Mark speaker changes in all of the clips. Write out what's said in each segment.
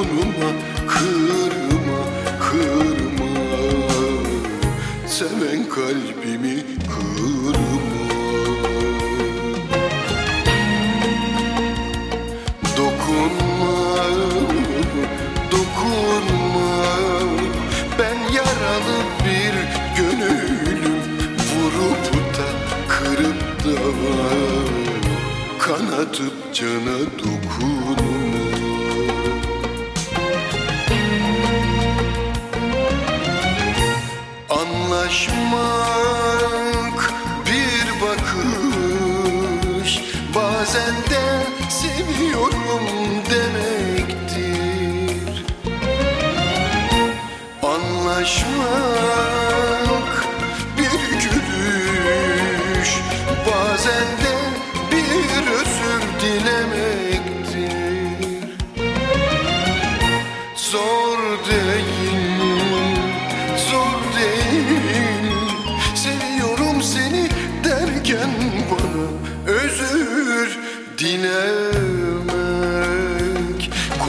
Speaker 1: dokunma Kırma, kırma. Seven kalbimi kırma. Dokunma, dokunma. Ben yaralı bir gönülüm Vurup da kırıp da Kanatıp cana dokunma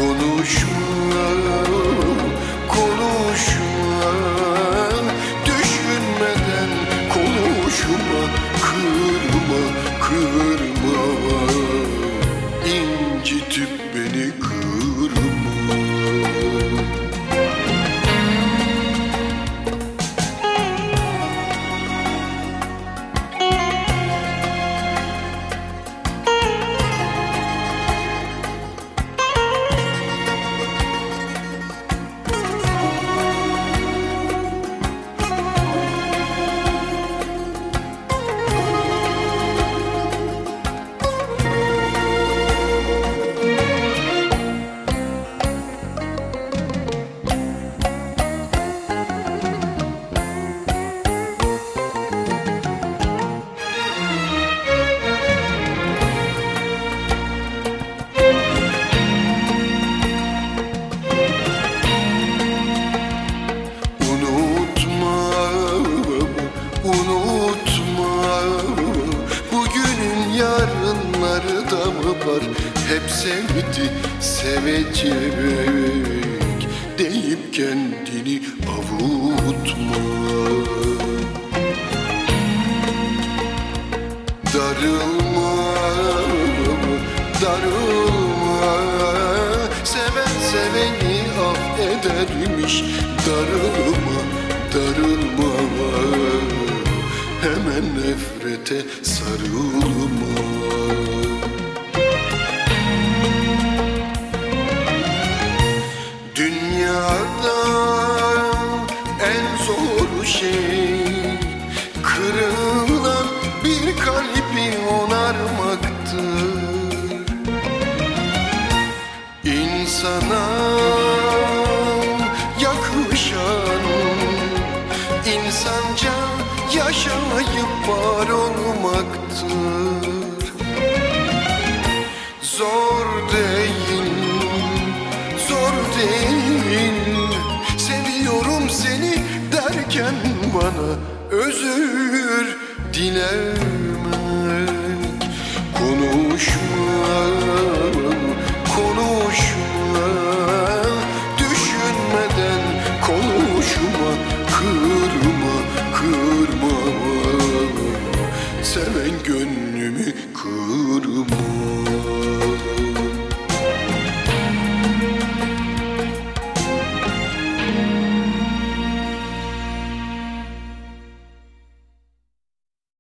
Speaker 1: Konuşma, konuşma Düşünmeden konuşma Kırma, kırma. İncitip beni kırma unutma. Bugünün yarınları da mı var? Hep sevdi, sevecek. Deyip kendini avutma. Darılma, darılma. Seven seveni affedermiş Darılma, nefrete sarılma Dünyada en zor şey Kırılan bir kalbi onarmaktır İnsana yakışan yaşayıp var olmaktır. Zor değil, zor değil. Seviyorum seni derken bana özür dilemek